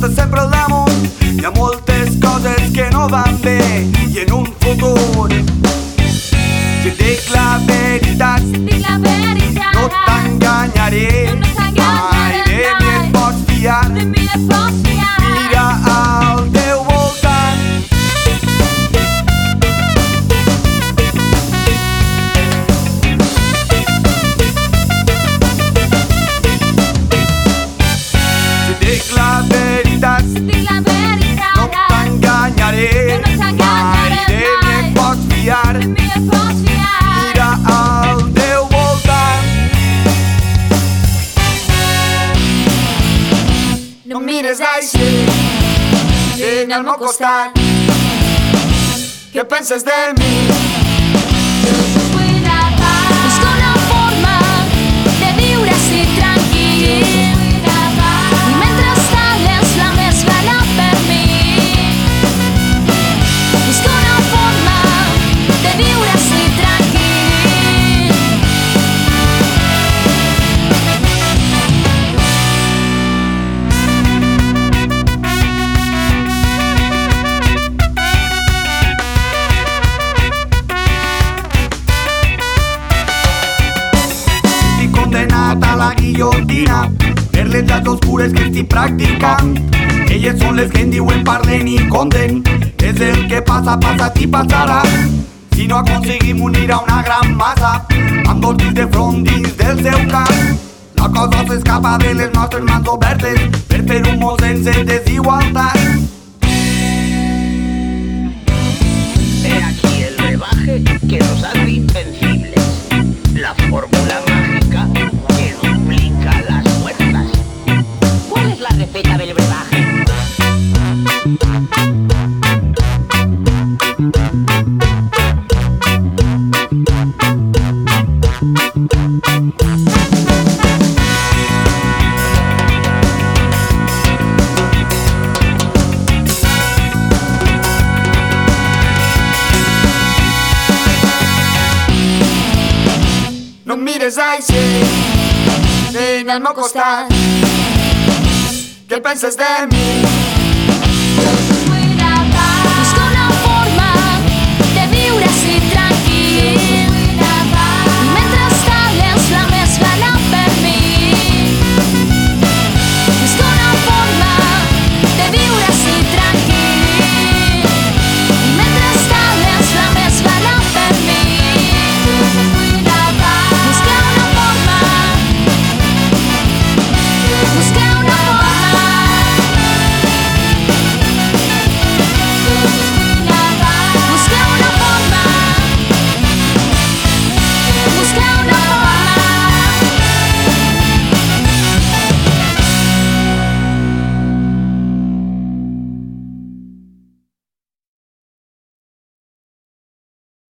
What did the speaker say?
porta sempre al damunt. Hi ha moltes coses que no van bé i en un futur. Si et dic la veritat, dic la veritat. no t'enganyaré. Jo no t'enganyaré. Mai de mi et pots fiar. De mi et pots fiar. Al teu voltant. Si et Mira al teu No mires així. al meu costat. Què penses de mi? Guillotina per les llars oscures que estic practicant. Elles són les que en parlen i conten. És el que passa, passa i passarà. Si no aconseguim unir a una gran massa amb dos de front del seu. La cosa s'escapa de les nostres mans obertes per fer un món sense aquí el rebaje que nos hace invencibles. Del brebaje. No mires en el meu costat. penses de mi?